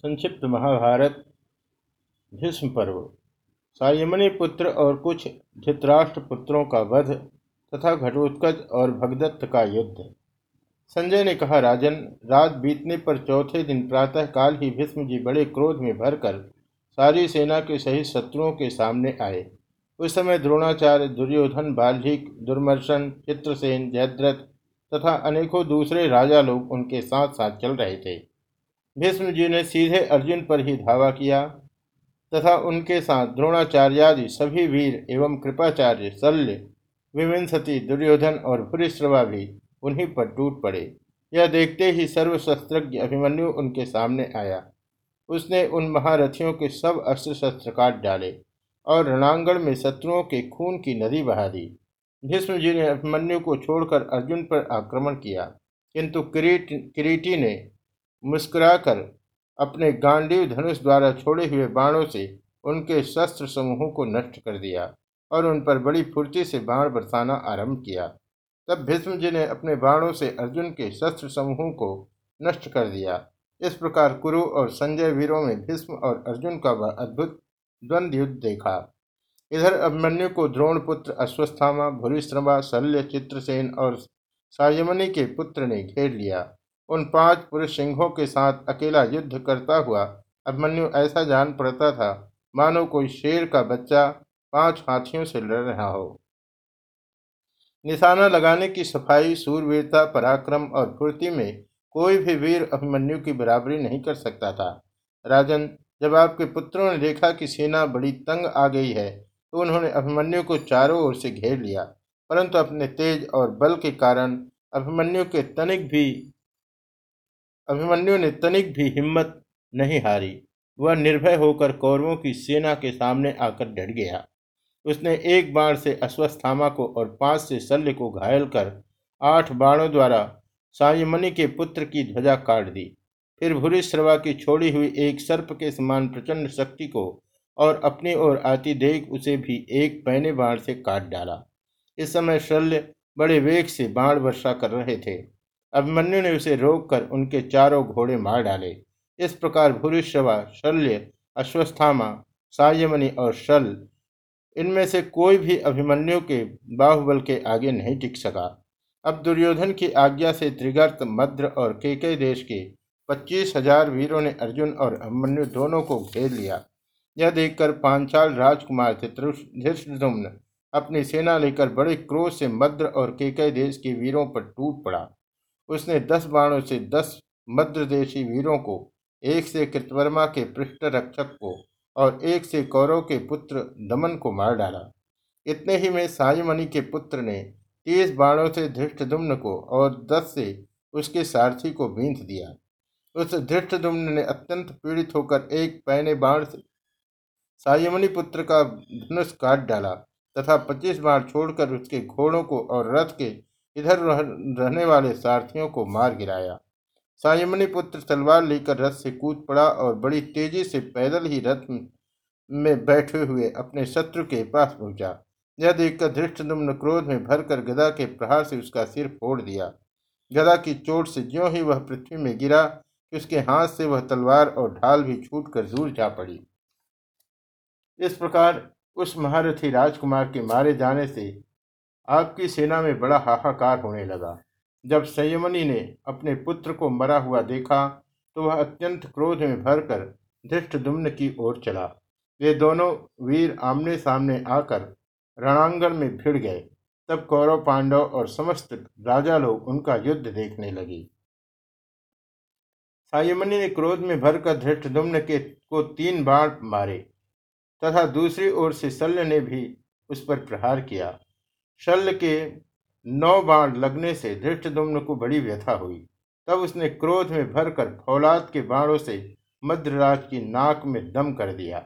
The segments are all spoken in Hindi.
संक्षिप्त महाभारत, भीष्म पर्व। सायमनी पुत्र और कुछ धृतराष्ट्र पुत्रों का वध तथा घटोत्कच और भगदत्त का युद्ध। संजय ने कहा, राजन, रात बीतने पर चौथे दिन प्रातः काल ही भीष्म जी बड़े क्रोध में भरकर सारी सेना के सहित शत्रुओं के सामने आए। उस समय द्रोणाचार्य, दुर्योधन, बाल्हिक दुर्मर्शन चित्रसेन, जयद्रथ तथा अनेकों दूसरे राजा लोग उनके साथ साथ चल रहे थे। भीष्म जी ने सीधे अर्जुन पर ही धावा किया तथा उनके साथ द्रोणाचार्यादि सभी वीर एवं कृपाचार्य शल्य, विविंसति, दुर्योधन और भूरिश्रवा भी उन्हीं पर टूट पड़े। यह देखते ही सर्वशस्त्रज्ञ अभिमन्यु उनके सामने आया। उसने उन महारथियों के सब अस्त्र शस्त्र काट डाले और रणांगण में शत्रुओं के खून की नदी बहा दी। भीष्म जी ने अभिमन्यु को छोड़कर अर्जुन पर आक्रमण किया, किंतु किरीट किरीटी ने मुस्कुराकर अपने गांडीव धनुष द्वारा छोड़े हुए बाणों से उनके शस्त्र समूहों को नष्ट कर दिया और उन पर बड़ी फुर्ती से बाण बरसाना आरंभ किया। तब भीष्म जी ने अपने बाणों से अर्जुन के शस्त्र समूहों को नष्ट कर दिया। इस प्रकार कुरु और संजय वीरों में भीष्म और अर्जुन का वह अद्भुत द्वंद्व युद्ध देखा। इधर अभिमन्यु को द्रोण पुत्र अश्वस्थामा, भूरिश्रमा, शल्य, चित्रसेन और सायमनी के पुत्र ने घेर लिया। उन पाँच पुरुष सिंहों के साथ अकेला युद्ध करता हुआ अभिमन्यु ऐसा जान पड़ता था, मानो कोई शेर का बच्चा पाँच हाथियों से लड़ रहा हो। निशाना लगाने की सफ़ाई, सूरवीरता, पराक्रम और फुर्ती में कोई भी वीर अभिमन्यु की बराबरी नहीं कर सकता था। राजन, जब आपके पुत्रों ने देखा कि सेना बड़ी तंग आ गई है तो उन्होंने अभिमन्यु को चारों ओर से घेर लिया, परंतु अपने तेज और बल के कारण अभिमन्यु के तनिक भी अभिमन्यु ने तनिक भी हिम्मत नहीं हारी। वह निर्भय होकर कौरवों की सेना के सामने आकर डट गया। उसने एक बाण से अश्वस्थामा को और पाँच से शल्य को घायल कर आठ बाणों द्वारा सायमणि के पुत्र की ध्वजा काट दी। फिर भूरिश्रवा की छोड़ी हुई एक सर्प के समान प्रचंड शक्ति को और अपनी ओर आती देख उसे भी एक पैने बाण से काट डाला। इस समय शल्य बड़े वेग से बाण वर्षा कर रहे थे। अभिमन्यु ने उसे रोककर उनके चारों घोड़े मार डाले। इस प्रकार भूरिश्रवा, शल्य, अश्वस्थामा, सायमणि और शल, इनमें से कोई भी अभिमन्यु के बाहुबल के आगे नहीं टिक सका। अब दुर्योधन की आज्ञा से त्रिगर्त, मद्र और केके देश के पच्चीस हज़ार वीरों ने अर्जुन और अभिमन्यु दोनों को घेर लिया। यह देखकर पांचाल राजकुमार धृष्टुम्न अपनी सेना लेकर बड़े क्रोध से मद्र और केके देश के वीरों पर टूट पड़ा। उसने दस बाणों से दस मद्रदेशी वीरों को, एक से कृतवर्मा के पृष्ठ रक्षक को और एक से कौरव के पुत्र दमन को मार डाला। इतने ही में सायमणि के पुत्र ने तीस बाणों से धृष्टदुम्न को और दस से उसके सारथी को बींध दिया। उस धृष्टदुम्न ने अत्यंत पीड़ित होकर एक पैने बाण से सायमणि पुत्र का धनुष काट डाला तथा पच्चीस बार छोड़कर उसके घोड़ों को और रथ के इधर रहने वाले सारथियों को मार गिराया। सायमनी पुत्र तलवार लेकर रथ से कूद पड़ा और बड़ी तेज़ी से पैदल ही रथ में बैठे हुए अपने शत्रु के पास पहुँचा। यह देखकर धृष्टदुम्न क्रोध में भरकर गदा के प्रहार से उसका सिर फोड़ दिया। गदा की चोट से ज्यों ही वह पृथ्वी में गिरा कि उसके हाथ से वह तलवार और ढाल भी छूट कर दूर जा पड़ी। इस प्रकार उस महारथी राजकुमार के मारे जाने से आपकी सेना में बड़ा हाहाकार होने लगा। जब संयमनी ने अपने पुत्र को मरा हुआ देखा तो वह अत्यंत क्रोध में भरकर धृष्टदुम्न की ओर चला। वे दोनों वीर आमने सामने आकर रणांगण में भिड़ गए। तब कौरव, पांडव और समस्त राजा लोग उनका युद्ध देखने लगे। सायमनी ने क्रोध में भरकर धृष्टदुम्न के को तीन बाण मारे, तथा दूसरी ओर से शल्य ने भी उस पर प्रहार किया। शल्य के नौ बाण लगने से धृष्टदुम्न को बड़ी व्यथा हुई। तब उसने क्रोध में भरकर फौलाद के बाणों से मद्रराज की नाक में दम कर दिया।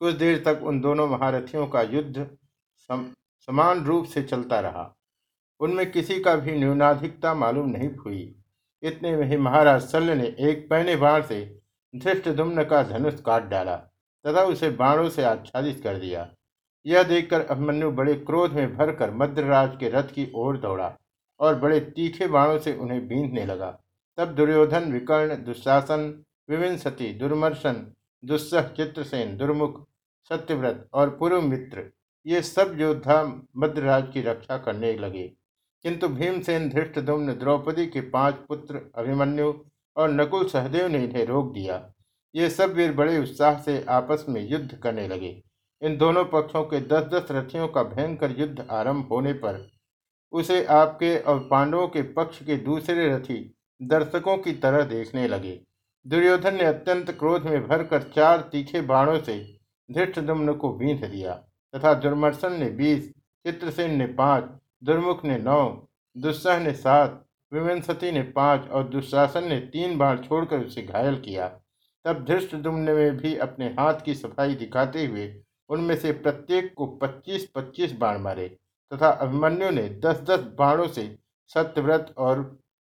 कुछ देर तक उन दोनों महारथियों का युद्ध सम, समान रूप से चलता रहा। उनमें किसी का भी न्यूनाधिकता मालूम नहीं हुई। इतने में ही महाराज शल्य ने एक पहने बाण से धृष्टदुम्न का धनुष काट डाला। तथा उसे बाणों से आच्छादित कर दिया। यह देखकर अभिमन्यु बड़े क्रोध में भरकर मद्रराज के रथ की ओर दौड़ा और बड़े तीखे बाणों से उन्हें बींधने लगा। तब दुर्योधन, विकर्ण, दुशासन विविंसति दुर्मर्शन दुस्सह चित्रसेन, दुर्मुख, सत्यव्रत और पूर्व मित्र ये सब योद्धा मद्रराज की रक्षा करने लगे। किंतु भीमसेन धृष्टदुम्न द्रौपदी के पाँच पुत्र अभिमन्यु और नकुल सहदेव ने इन्हें रोक दिया। ये सब वीर बड़े उत्साह से आपस में युद्ध करने लगे। इन दोनों पक्षों के दस दस रथियों का भयंकर युद्ध आरंभ होने पर उसे आपके और पांडवों के पक्ष के दूसरे रथी दर्शकों की तरह देखने लगे। दुर्योधन ने अत्यंत क्रोध में भरकर चार तीखे बाणों से धृष्टदुम्न को बींध दिया तथा दुर्मर्शन ने बीस, चित्रसेन ने पाँच, दुर्मुख ने नौ, दुस्सह ने सात विवंसती ने पाँच और दुशासन ने तीन बार छोड़कर उसे घायल किया। तब धृष्ट में भी अपने हाथ की सफ़ाई दिखाते हुए उनमें से प्रत्येक को पच्चीस पच्चीस बाण मारे तथा अभिमन्यु ने दस दस बाणों से सत्यव्रत और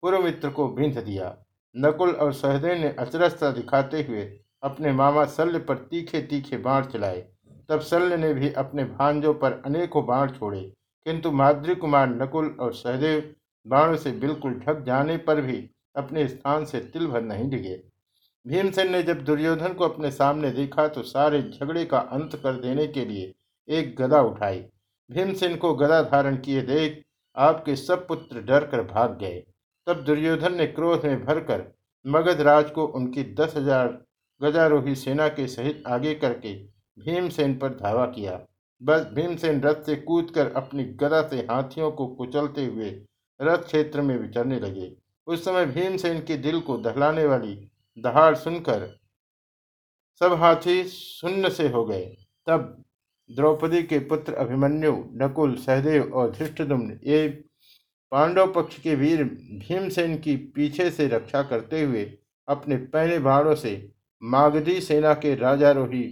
पुरमित्र को बिंध दिया। नकुल और सहदेव ने अचरस्ता दिखाते हुए अपने मामा शल्य पर तीखे तीखे बाण चलाए। तब शल्य ने भी अपने भांजों पर अनेकों बाण छोड़े, किंतु माद्री कुमार, नकुल और सहदेव बाणों से बिल्कुल ढक जाने पर भी अपने स्थान से तिल भर नहीं डिगे। भीमसेन ने जब दुर्योधन को अपने सामने देखा तो सारे झगड़े का अंत कर देने के लिए एक गदा उठाई। भीमसेन को गदा धारण किए देख आपके सब पुत्र डर कर भाग गए। तब दुर्योधन ने क्रोध में भरकर मगधराज को उनकी दस हज़ार गजारोही सेना के सहित आगे करके भीमसेन पर धावा किया। बस भीमसेन रथ से कूदकर अपनी गदा से हाथियों को कुचलते हुए रथ क्षेत्र में विचरने लगे। उस समय भीमसेन के दिल को दहलाने वाली दहाड़ सुनकर सब हाथी शून्य से हो गए। तब द्रौपदी के पुत्र अभिमन्यु, नकुल, सहदेव और धृष्टदुम्न ये पांडव पक्ष के वीर भीमसेन की पीछे से रक्षा करते हुए अपने पहले बाणों से मागधी सेना के राजारोही,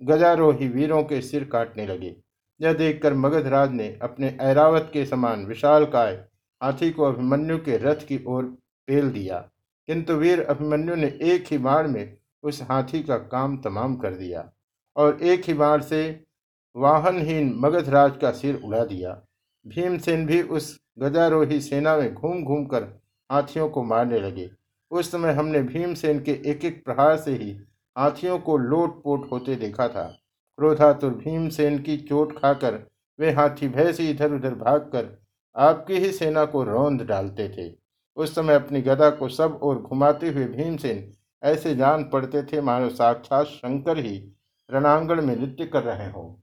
गजारोही वीरों के सिर काटने लगे। यह देखकर मगधराज ने अपने ऐरावत के समान विशाल काय हाथी को अभिमन्यु के रथ की ओर पेल दिया। किंतु वीर अभिमन्यु ने एक ही बाण में उस हाथी का काम तमाम कर दिया और एक ही बाण से वाहनहीन मगधराज का सिर उड़ा दिया। भीमसेन भी उस गजारोही सेना में घूम घूम कर हाथियों को मारने लगे। उस समय हमने भीमसेन के एक एक प्रहार से ही हाथियों को लोट पोट होते देखा था। क्रोधातुर भीमसेन की चोट खाकर वे हाथी भय से इधर उधर भागकर आपकी ही सेना को रौंद डालते थे। उस समय अपनी गदा को सब ओर घुमाते हुए भीमसेन ऐसे जान पड़ते थे मानो साक्षात शंकर ही रणांगण में नृत्य कर रहे हों।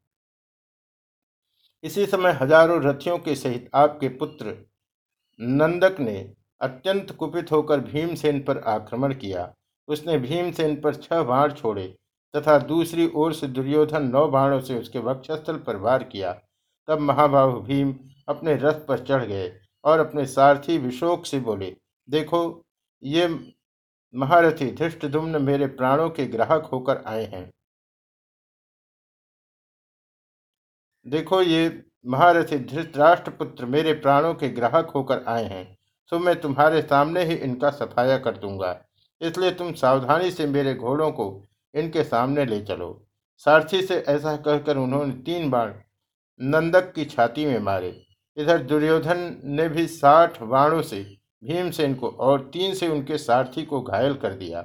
इसी समय हज़ारों रथियों के सहित आपके पुत्र नंदक ने अत्यंत कुपित होकर भीमसेन पर आक्रमण किया। उसने भीमसेन पर छह बाण छोड़े तथा दूसरी ओर से दुर्योधन नौ बाणों से उसके वक्षस्थल पर वार किया। तब महाबाहु भीम अपने रथ पर चढ़ गए और अपने सारथी विशोक से बोले, देखो, ये महारथी धृष्टधुम्न मेरे प्राणों के ग्राहक होकर आए हैं। देखो, ये महारथी धृतराष्ट्रपुत्र मेरे प्राणों के ग्राहक होकर आए हैं तो मैं तुम्हारे सामने ही इनका सफाया कर दूँगा। इसलिए तुम सावधानी से मेरे घोड़ों को इनके सामने ले चलो। सारथी से ऐसा कहकर उन्होंने तीन बार नंदक की छाती में मारे। इधर दुर्योधन ने भी साठ बाणों से, भीमसेन को और तीन से उनके सारथी को घायल कर दिया।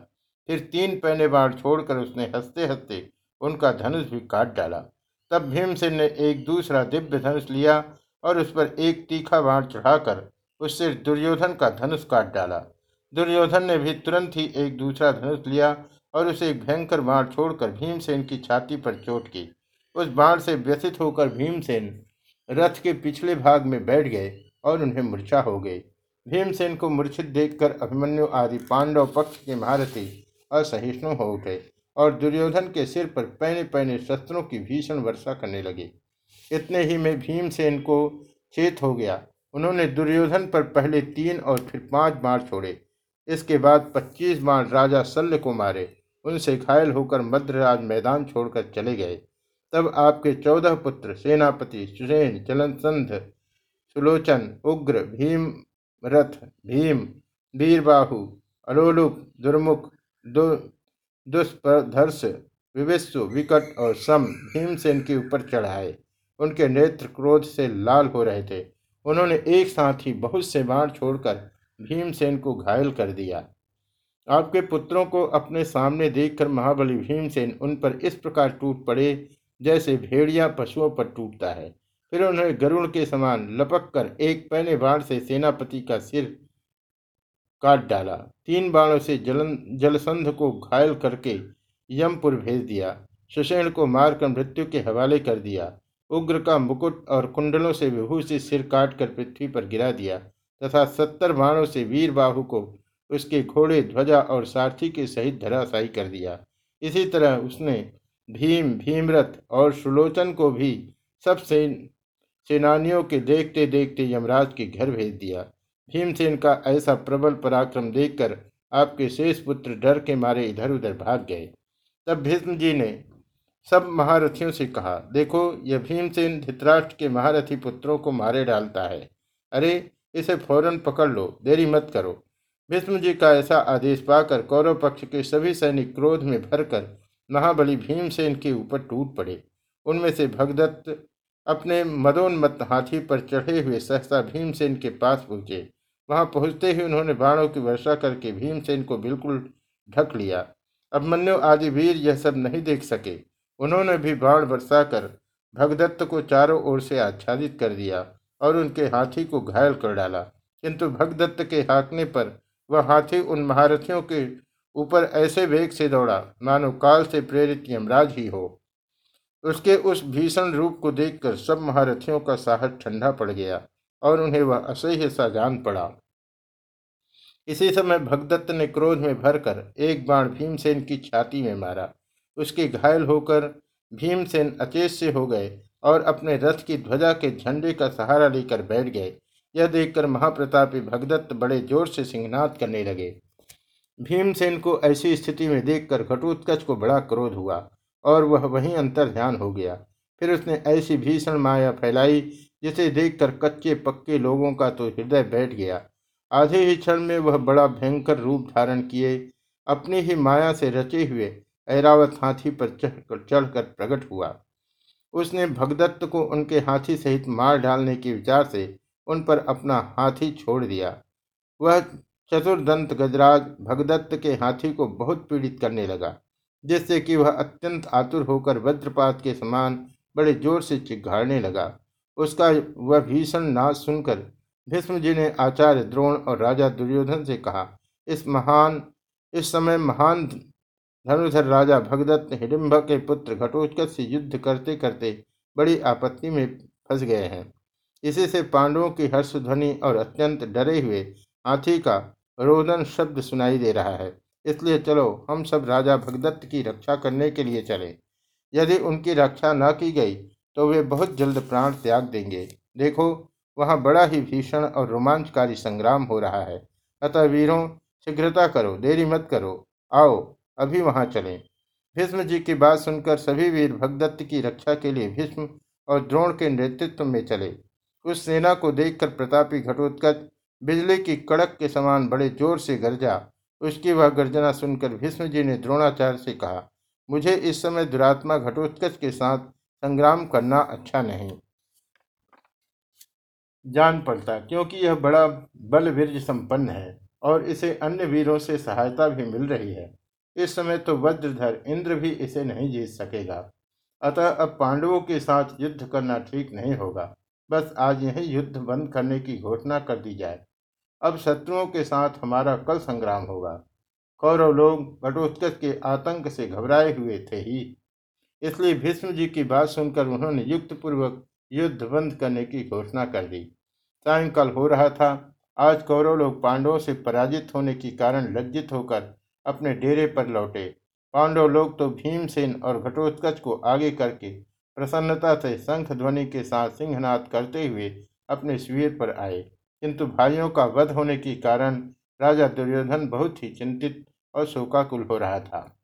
फिर तीन पहने बाण छोड़कर उसने हँसते हँसते उनका धनुष भी काट डाला। तब भीमसेन ने एक दूसरा दिव्य धनुष लिया और उस पर एक तीखा बाण चढ़ाकर उससे दुर्योधन का धनुष काट डाला। दुर्योधन ने भी तुरंत ही एक दूसरा धनुष लिया और उसे एक भयंकर बाण छोड़कर भीमसेन की छाती पर चोट की। उस बाण से व्यथित होकर भीमसेन रथ के पिछले भाग में बैठ गए और उन्हें मूर्छा हो गई। भीमसेन को मूर्छित देखकर अभिमन्यु आदि पांडव पक्ष के महारथी असहिष्णु हो उठे और दुर्योधन के सिर पर पहने पहने शस्त्रों की भीषण वर्षा करने लगे। इतने ही में भीमसेन को चेत हो गया। उन्होंने दुर्योधन पर पहले तीन और फिर पाँच बार छोड़े। इसके बाद पच्चीस बाण राजा शल्य को मारे। उनसे घायल होकर मद्रराज मैदान छोड़कर चले गए। तब आपके चौदह पुत्र सेनापति सुसेन, चलनसंध, सुलोचन, उग्र, भीम रथ, भीम, वीरबाहु, अलोलुप, दुर्मुख, दु, दुष्प्रधर्ष विविस्व विकट और सम भीमसेन के ऊपर चढ़ाए। उनके नेत्र क्रोध से लाल हो रहे थे। उन्होंने एक साथ ही बहुत से बाण छोड़कर भीमसेन को घायल कर दिया। आपके पुत्रों को अपने सामने देखकर महाबली भीमसेन उन पर इस प्रकार टूट पड़े जैसे भेड़िया पशुओं पर टूटता है। फिर उन्होंने गरुड़ के समान लपक कर एक पहने बाण से सेनापति का सिर काट डाला। तीन बाणों से जलन, जलसंध को घायल करके यमपुर भेज दिया। सुषेण को मारकर मृत्यु के हवाले कर दिया। उग्र का मुकुट और कुंडलों से विभूषित सिर काट कर पृथ्वी पर गिरा दिया तथा सत्तर बाणों से वीर बाहु को उसके घोड़े, ध्वजा और सारथी के सहित धराशायी कर दिया। इसी तरह उसने भीम, भीमरथ और सुलोचन को भी सब सेन, सेनानियों के देखते देखते यमराज के घर भेज दिया। भीमसेन का ऐसा प्रबल पराक्रम देखकर आपके शेष पुत्र डर के मारे इधर उधर भाग गए। तब भीष्म जी ने सब महारथियों से कहा, देखो, यह भीमसेन धृतराष्ट्र के महारथी पुत्रों को मारे डालता है। अरे, इसे फ़ौरन पकड़ लो, देरी मत करो। भीष्म जी का ऐसा आदेश पाकर कौरव पक्ष के सभी सैनिक क्रोध में भरकर महाबली भीमसेन के ऊपर टूट पड़े। उनमें से भगदत्त अपने मदोन्मत्त हाथी पर चढ़े हुए सहसा भीमसेन के पास पहुँचे। वहाँ पहुँचते ही उन्होंने बाणों की वर्षा करके भीमसेन को बिल्कुल ढक लिया। अभिमन्यु आदि वीर यह सब नहीं देख सके। उन्होंने भी बाण बरसा कर भगदत्त को चारों ओर से आच्छादित कर दिया और उनके हाथी को घायल कर डाला। किंतु भगदत्त के हाँकने पर वह हाथी उन महारथियों के ऊपर ऐसे वेग से दौड़ा, मानो काल से प्रेरित यमराज ही हो। उसके उस भीषण रूप को देखकर सब महारथियों का साहस ठंडा पड़ गया और उन्हें वह असह्य सा जान पड़ा। इसी समय भगदत्त ने क्रोध में भरकर एक बाण भीमसेन की छाती में मारा। उसके घायल होकर भीमसेन अचेत से हो गए और अपने रथ की ध्वजा के झंडे का सहारा लेकर बैठ गए। यह देखकर महाप्रतापी भगदत्त बड़े ज़ोर से सिंहनाद करने लगे। भीमसेन को ऐसी स्थिति में देखकर घटोत्कच को बड़ा क्रोध हुआ और वह वहीं अंतर ध्यान हो गया। फिर उसने ऐसी भीषण माया फैलाई जिसे देखकर कच्चे पक्के लोगों का तो हृदय बैठ गया। आधे ही क्षण में वह बड़ा भयंकर रूप धारण किए, अपनी ही माया से रचे हुए ऐरावत हाथी पर चढ़कर चढ़कर प्रकट हुआ। उसने भगदत्त को उनके हाथी सहित मार डालने के विचार से उन पर अपना हाथी छोड़ दिया। वह चतुर्दंत गजराज भगदत्त के हाथी को बहुत पीड़ित करने लगा, जिससे कि वह अत्यंत आतुर होकर वज्रपात के समान बड़े ज़ोर से चिघाड़ने लगा। उसका वह भीषण नाच सुनकर भीष्म ने आचार्य द्रोण और राजा दुर्योधन से कहा, इस महान, इस समय महान धनुधर राजा भगदत्त हिडिम्ब के पुत्र घटोत्कच से युद्ध करते करते बड़ी आपत्ति में फंस गए हैं। इसी से पांडवों की हर्षध्वनि और अत्यंत डरे हुए हाथी का रोदन शब्द सुनाई दे रहा है। इसलिए चलो, हम सब राजा भगदत्त की रक्षा करने के लिए चले। यदि उनकी रक्षा न की गई तो वे बहुत जल्द प्राण त्याग देंगे। देखो, वहाँ बड़ा ही भीषण और रोमांचकारी संग्राम हो रहा है। अतः वीरों, शीघ्रता करो, देरी मत करो। आओ, अभी वहाँ चलें। भीष्म जी की बात सुनकर सभी वीर भगदत्त की रक्षा के लिए भीष्म और द्रोण के नेतृत्व में चले। उस सेना को देखकर प्रतापी घटोत्कच बिजली की कड़क के समान बड़े ज़ोर से गरजा, उसकी वह गर्जना सुनकर भीष्म जी ने द्रोणाचार्य से कहा, मुझे इस समय दुरात्मा घटोत्कच के साथ संग्राम करना अच्छा नहीं। जान पड़ता, क्योंकि यह बड़ा बल वीर संपन्न है और इसे अन्य वीरों से सहायता भी मिल रही है। इस समय तो वज्रधर इंद्र भी इसे नहीं जीत सकेगा। अतः अब पांडवों के साथ युद्ध करना ठीक नहीं होगा। बस आज यही युद्ध बंद करने की घोषणा कर दी जाए। अब शत्रुओं के साथ हमारा कल संग्राम होगा। कौरव लोग घटोत्कच के आतंक से घबराए हुए थे ही। इसलिए भीष्म जी की बात सुनकर उन्होंने युक्त पूर्वक युद्ध बंद करने की घोषणा कर दी। सायंकाल हो रहा था। आज कौरव लोग पांडवों से पराजित होने के कारण लज्जित होकर अपने डेरे पर लौटे। पांडव लोग तो भीमसेन और घटोत्कच को आगे करके प्रसन्नता से शंख ध्वनि के साथ सिंहनाथ करते हुए अपने शिविर पर आए। किंतु भाइयों का वध होने के कारण राजा दुर्योधन बहुत ही चिंतित और शोकाकुल हो रहा था।